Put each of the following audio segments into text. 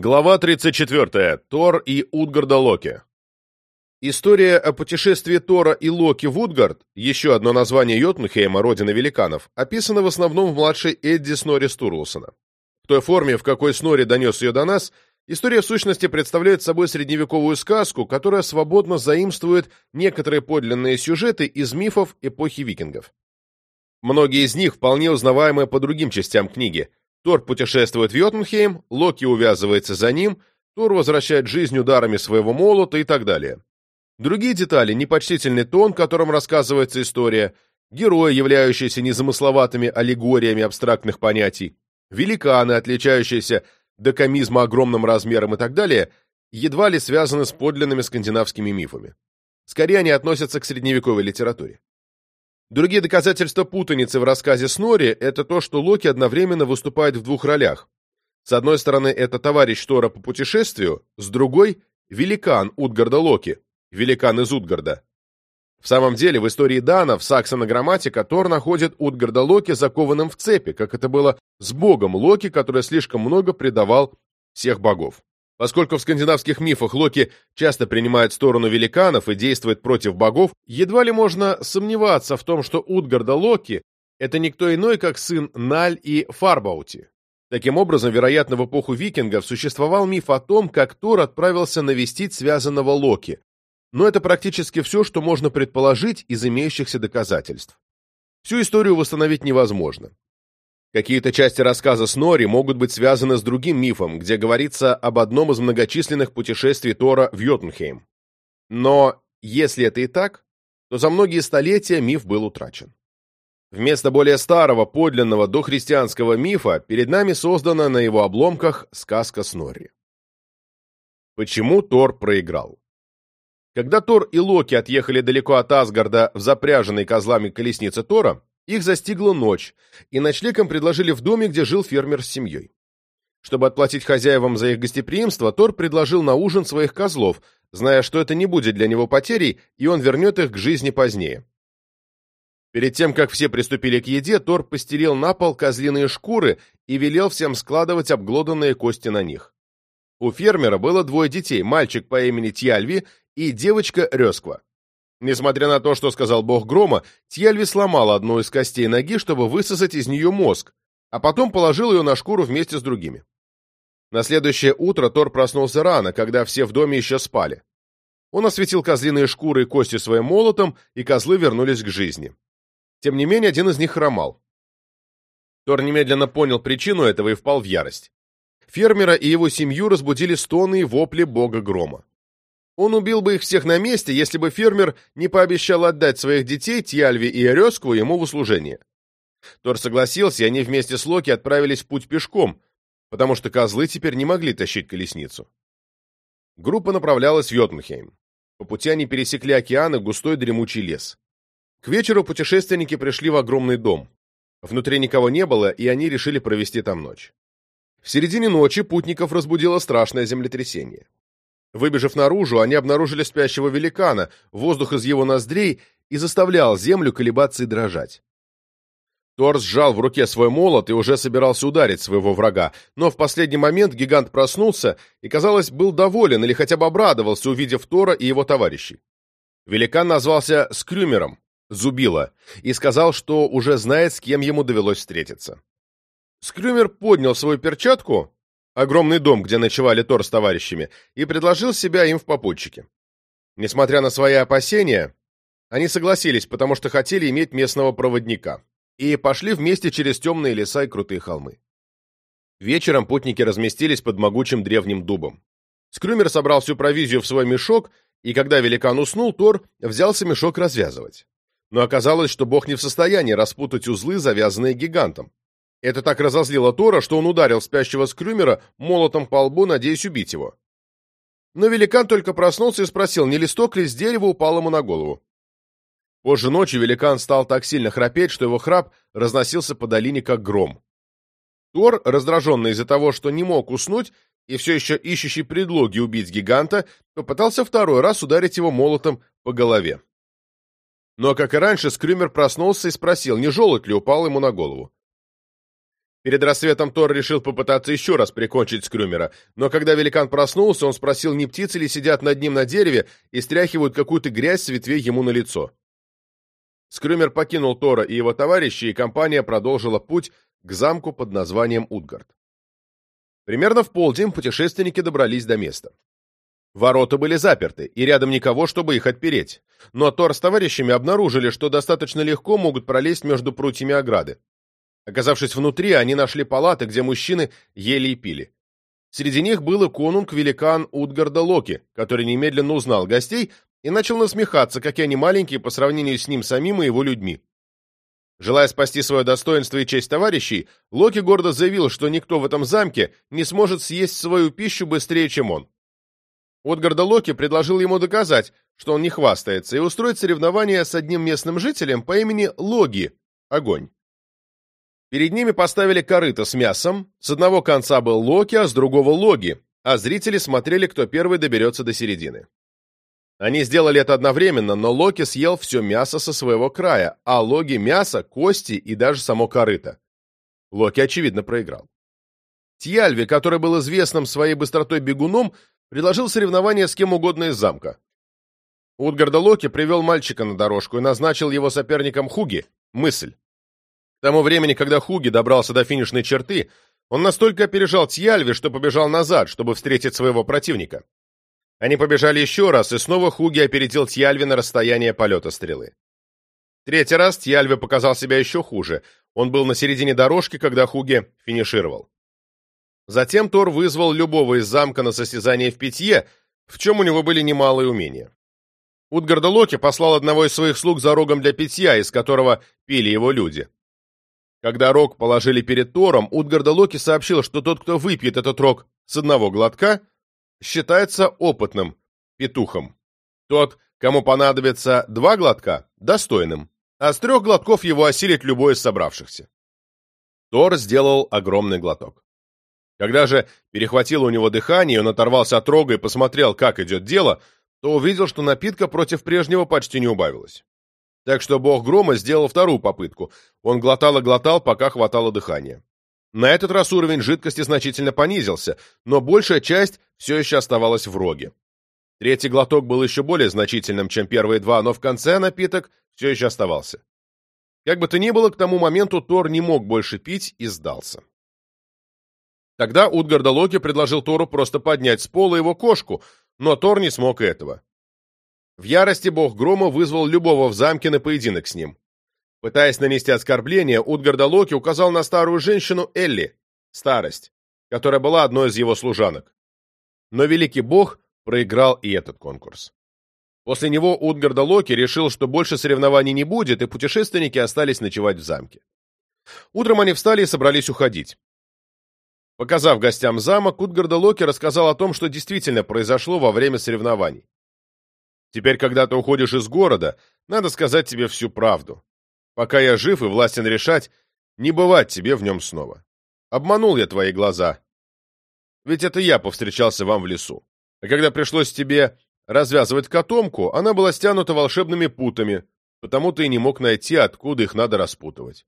Глава 34. Тор и Утгарда Локи. История о путешествии Тора и Локи в Утгард, еще одно название Йотунхейма, родины великанов, описана в основном в младшей Эдди Снори Стурлсона. В той форме, в какой Снори донес ее до нас, история в сущности представляет собой средневековую сказку, которая свободно заимствует некоторые подлинные сюжеты из мифов эпохи викингов. Многие из них вполне узнаваемы по другим частям книги – Тор путешествует в Йотунхейм, Локи увязывается за ним, Тор возвращает жизнь ударами своего молота и так далее. Другие детали – непочтительный тон, которым рассказывается история, герои, являющиеся незамысловатыми аллегориями абстрактных понятий, великаны, отличающиеся до комизма огромным размером и так далее, едва ли связаны с подлинными скандинавскими мифами. Скорее, они относятся к средневековой литературе. Другие доказательства путаницы в рассказе Снори – это то, что Локи одновременно выступает в двух ролях. С одной стороны, это товарищ Тора по путешествию, с другой – великан Утгарда Локи, великан из Утгарда. В самом деле, в истории Дана, в Саксона грамматика, Тор находит Утгарда Локи закованным в цепи, как это было с богом Локи, который слишком много предавал всех богов. Поскольку в скандинавских мифах Локи часто принимает сторону великанов и действует против богов, едва ли можно сомневаться в том, что Утгарда Локи – это никто иной, как сын Наль и Фарбаути. Таким образом, вероятно, в эпоху викингов существовал миф о том, как Тор отправился навестить связанного Локи. Но это практически все, что можно предположить из имеющихся доказательств. Всю историю восстановить невозможно. Какие-то части рассказа Снори могут быть связаны с другим мифом, где говорится об одном из многочисленных путешествий Тора в Йотунхейм. Но если это и так, то за многие столетия миф был утрачен. Вместо более старого, подлинного дохристианского мифа перед нами создана на его обломках сказка Снорри. Почему Тор проиграл? Когда Тор и Локи отъехали далеко от Асгарда в запряженной козлами колеснице Тора, их застигла ночь, и ночлегом предложили в доме, где жил фермер с семьей. Чтобы отплатить хозяевам за их гостеприимство, Тор предложил на ужин своих козлов, зная, что это не будет для него потерей, и он вернет их к жизни позднее. Перед тем, как все приступили к еде, Тор постелил на пол козлиные шкуры и велел всем складывать обглоданные кости на них. У фермера было двое детей, мальчик по имени Тьяльви и девочка Рёсква. Несмотря на то, что сказал бог грома, Тьельви сломал одну из костей ноги, чтобы высосать из нее мозг, а потом положил ее на шкуру вместе с другими. На следующее утро Тор проснулся рано, когда все в доме еще спали. Он осветил козлиные шкуры и кости своим молотом, и козлы вернулись к жизни. Тем не менее, один из них хромал. Тор немедленно понял причину этого и впал в ярость. Фермера и его семью разбудили стоны и вопли бога грома. Он убил бы их всех на месте, если бы фермер не пообещал отдать своих детей Тьяльви и Орескву ему в услужение. Тор согласился, и они вместе с Локи отправились в путь пешком, потому что козлы теперь не могли тащить колесницу. Группа направлялась в Йотунхейм. По пути они пересекли океан и густой дремучий лес. К вечеру путешественники пришли в огромный дом. Внутри никого не было, и они решили провести там ночь. В середине ночи путников разбудило страшное землетрясение. Выбежав наружу, они обнаружили спящего великана, воздух из его ноздрей и заставлял землю колебаться и дрожать. Тор сжал в руке свой молот и уже собирался ударить своего врага, но в последний момент гигант проснулся и, казалось, был доволен или хотя бы обрадовался, увидев Тора и его товарищей. Великан назвался Скрюмером, Зубила, и сказал, что уже знает, с кем ему довелось встретиться. Скрюмер поднял свою перчатку огромный дом, где ночевали Тор с товарищами, и предложил себя им в попутчике. Несмотря на свои опасения, они согласились, потому что хотели иметь местного проводника, и пошли вместе через темные леса и крутые холмы. Вечером путники разместились под могучим древним дубом. Скрюмер собрал всю провизию в свой мешок, и когда великан уснул, Тор взялся мешок развязывать. Но оказалось, что бог не в состоянии распутать узлы, завязанные гигантом. Это так разозлило Тора, что он ударил спящего Скрюмера молотом по лбу, надеясь убить его. Но великан только проснулся и спросил, не листок ли с дерева упал ему на голову. Позже ночью великан стал так сильно храпеть, что его храп разносился по долине, как гром. Тор, раздраженный из-за того, что не мог уснуть, и все еще ищущий предлоги убить гиганта, попытался второй раз ударить его молотом по голове. Но, как и раньше, Скрюмер проснулся и спросил, не желудь ли упал ему на голову. Перед рассветом Тор решил попытаться еще раз прикончить Скрюмера, но когда великан проснулся, он спросил, не птицы ли сидят над ним на дереве и стряхивают какую-то грязь с ветвей ему на лицо. Скрюмер покинул Тора и его товарищи, и компания продолжила путь к замку под названием Утгард. Примерно в полдень путешественники добрались до места. Ворота были заперты, и рядом никого, чтобы их отпереть. Но Тор с товарищами обнаружили, что достаточно легко могут пролезть между прутьями ограды. Оказавшись внутри, они нашли палаты, где мужчины ели и пили. Среди них был и конунг-великан Утгарда Локи, который немедленно узнал гостей и начал насмехаться, какие они маленькие по сравнению с ним самим и его людьми. Желая спасти свое достоинство и честь товарищей, Локи гордо заявил, что никто в этом замке не сможет съесть свою пищу быстрее, чем он. Отгарда Локи предложил ему доказать, что он не хвастается, и устроить соревнование с одним местным жителем по имени Логи – Огонь. Перед ними поставили корыто с мясом, с одного конца был Локи, а с другого Логи, а зрители смотрели, кто первый доберется до середины. Они сделали это одновременно, но Локи съел все мясо со своего края, а Логи – мясо, кости и даже само корыто. Локи, очевидно, проиграл. Тьяльви, который был известным своей быстротой бегуном, предложил соревнование с кем угодно из замка. Утгарда Локи привел мальчика на дорожку и назначил его соперником Хуги – мысль. К тому времени, когда Хуги добрался до финишной черты, он настолько опережал Тьяльви, что побежал назад, чтобы встретить своего противника. Они побежали еще раз, и снова Хуги опередил Тьяльви на расстояние полета стрелы. Третий раз Тьяльви показал себя еще хуже. Он был на середине дорожки, когда Хуги финишировал. Затем Тор вызвал любого из замка на состязание в питье, в чем у него были немалые умения. Утгарда Локи послал одного из своих слуг за рогом для питья, из которого пили его люди. Когда рог положили перед Тором, Утгарда Локи сообщил, что тот, кто выпьет этот рог с одного глотка, считается опытным петухом. Тот, кому понадобится два глотка, достойным, а с трех глотков его осилит любой из собравшихся. Тор сделал огромный глоток. Когда же перехватило у него дыхание, он оторвался от рога и посмотрел, как идет дело, то увидел, что напитка против прежнего почти не убавилось. Так что бог грома сделал вторую попытку. Он глотал и глотал, пока хватало дыхания. На этот раз уровень жидкости значительно понизился, но большая часть все еще оставалась в роге. Третий глоток был еще более значительным, чем первые два, но в конце напиток все еще оставался. Как бы то ни было, к тому моменту Тор не мог больше пить и сдался. Тогда Утгарда Локи предложил Тору просто поднять с пола его кошку, но Тор не смог этого. В ярости бог грома вызвал любого в замке на поединок с ним. Пытаясь нанести оскорбление, Утгарда Локи указал на старую женщину Элли, старость, которая была одной из его служанок. Но великий бог проиграл и этот конкурс. После него Утгарда Локи решил, что больше соревнований не будет, и путешественники остались ночевать в замке. Утром они встали и собрались уходить. Показав гостям замок, Утгарда Локи рассказал о том, что действительно произошло во время соревнований. Теперь, когда ты уходишь из города, надо сказать тебе всю правду. Пока я жив и властен решать, не бывать тебе в нем снова. Обманул я твои глаза. Ведь это я повстречался вам в лесу. А когда пришлось тебе развязывать котомку, она была стянута волшебными путами, потому ты и не мог найти, откуда их надо распутывать.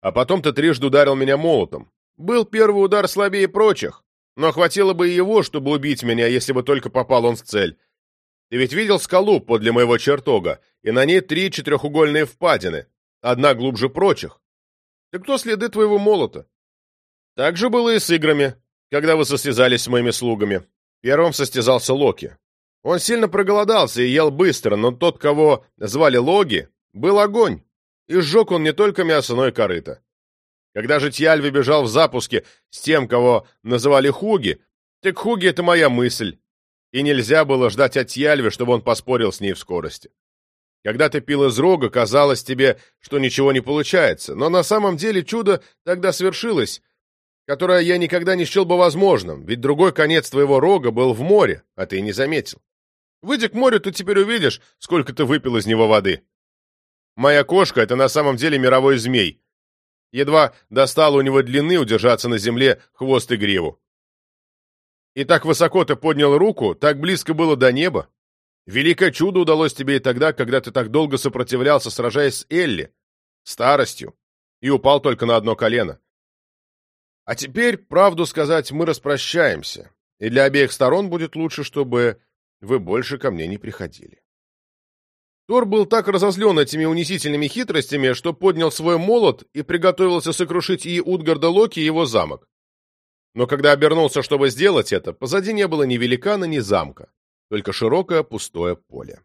А потом ты трижды ударил меня молотом. Был первый удар слабее прочих, но хватило бы и его, чтобы убить меня, если бы только попал он в цель. Ты ведь видел скалу подле моего чертога, и на ней три четырехугольные впадины, одна глубже прочих. Так кто следы твоего молота? Так же было и с играми, когда вы состязались с моими слугами. Первым состязался Локи. Он сильно проголодался и ел быстро, но тот, кого звали Логи, был огонь, и сжег он не только мясо, но и корыто. Когда же Тьяльви бежал в запуске с тем, кого называли Хуги, так Хуги — это моя мысль, и нельзя было ждать от Яльвы, чтобы он поспорил с ней в скорости. Когда ты пил из рога, казалось тебе, что ничего не получается, но на самом деле чудо тогда свершилось, которое я никогда не счел бы возможным, ведь другой конец твоего рога был в море, а ты не заметил. Выйди к морю, ты теперь увидишь, сколько ты выпил из него воды. Моя кошка — это на самом деле мировой змей. Едва достало у него длины удержаться на земле хвост и гриву. И так высоко ты поднял руку, так близко было до неба. Великое чудо удалось тебе и тогда, когда ты так долго сопротивлялся, сражаясь с Элли, старостью, и упал только на одно колено. А теперь, правду сказать, мы распрощаемся, и для обеих сторон будет лучше, чтобы вы больше ко мне не приходили. Тор был так разозлен этими унизительными хитростями, что поднял свой молот и приготовился сокрушить и Утгарда Локи, и его замок. Но когда обернулся, чтобы сделать это, позади не было ни великана, ни замка, только широкое пустое поле.